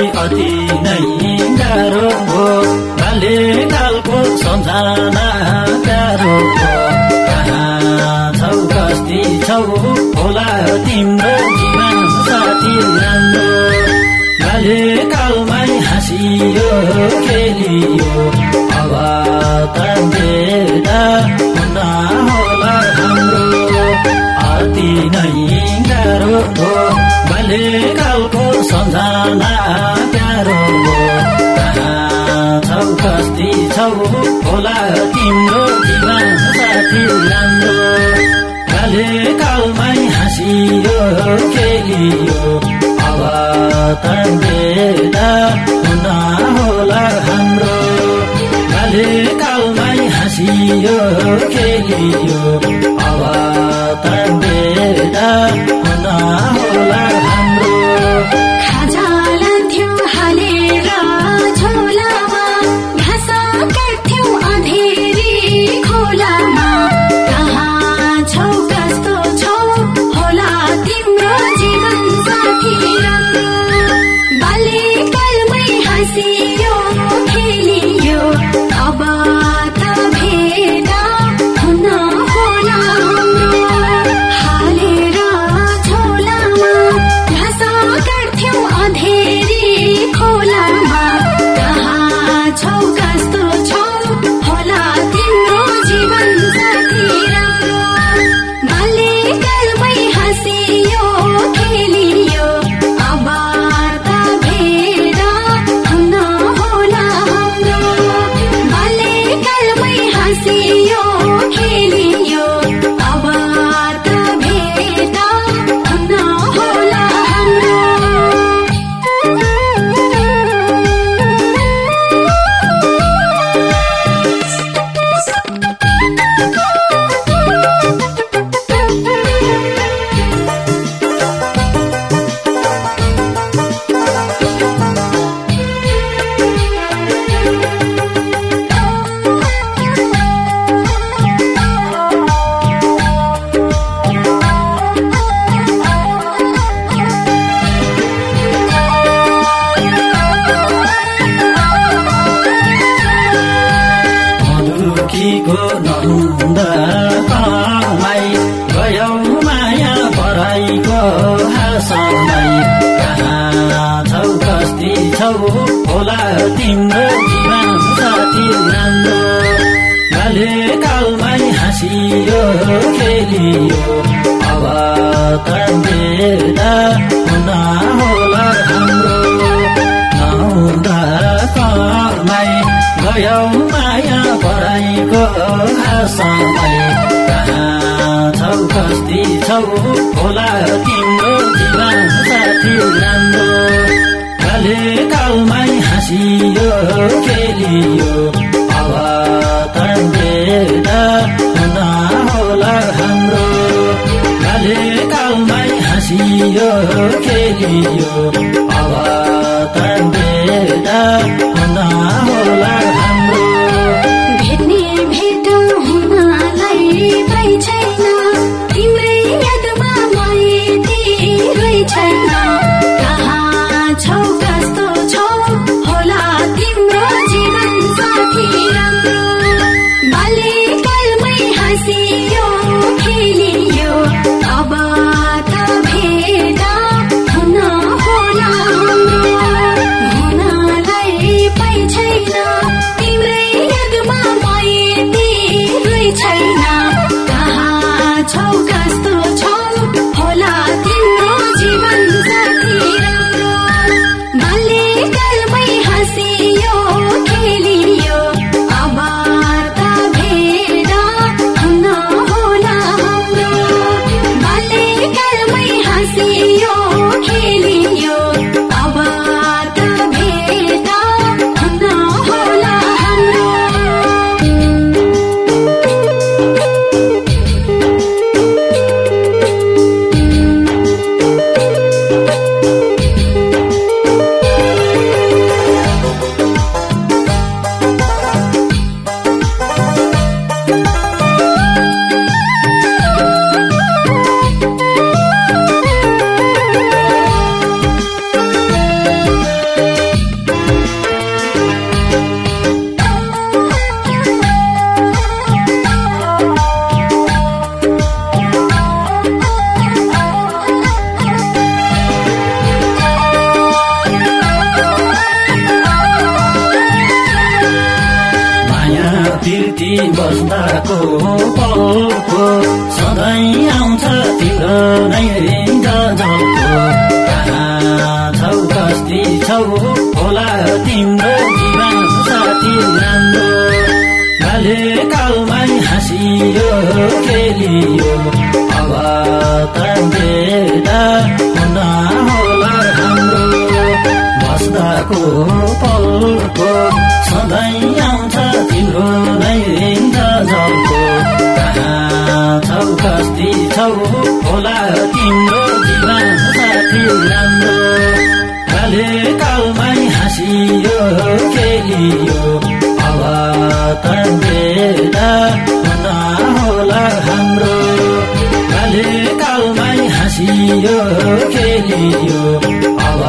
मलाई अति नै गाह्रो हो। बाल्यकालको सम्झना गाह्रो कहाँ छौ कस्ती छौ? होला तिम्रो जीवन साथी राम्रो। बाल्यकालमै हाँसियो खेलियो। छौ। होला तिम्रो जीवन साथी राम्रो। बाल्यकालमै हाँसियो खेलियो। अब त बेदा हुन होला हाम्रो। बाल्यकालमै हाँसियो खेलियो। अब त बेदा हुन होला छौ होला तिम्रो जीवन साथी राम्रो बाल्यकालमै हाँसियो खेलियो। त बेदा हुन होला हाम्रो। नहुँदा कमाई गयौ माया पराईको समय कहाँ छौ कस्ती छौ होला तिम्रो जीवन साथी राम्रो बाल्यकालमै हाँसियो खेलियो। हुन होला हाम्रो। बाल्यकालमै हाँसियो खेलियो। साथी बस्दाको पलको सधैँ आउँछ तिम्रो नै गजलको कहाँ छौ कस्ती छौ होला तिम्रो जीवन साथी राम्रो। बाल्यकालमै हाँसियो खेलियो अब त बेटा हुन होला हाम्रो। बस्दाको पलको सधैँ आउँछ कहाँ छौ होला तिम्रो जीवन राम्रो बेटा हुन होला हाम्रो बाल्यकालमै हाँसियो खेलियो अब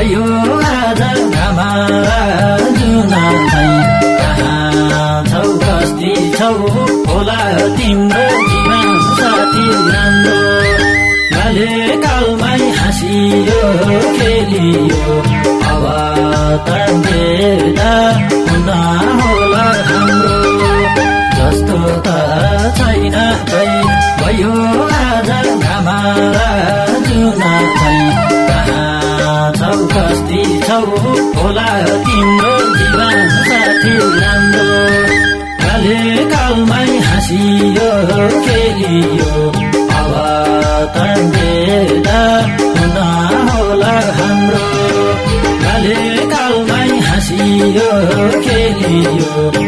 भयो जुन छौ कस्ती छौ होला तिम्रो जीवन साथी राम्रो बाल्यकालमै हाँसियो खेलियो अब त होला होला तिम्रो जीवन साथी राम्रो। बाल्यकालमै हाँसियो खेलियो अब त बेटा हुन होला हाम्रो। बाल्यकालमै हाँसियो खेलियो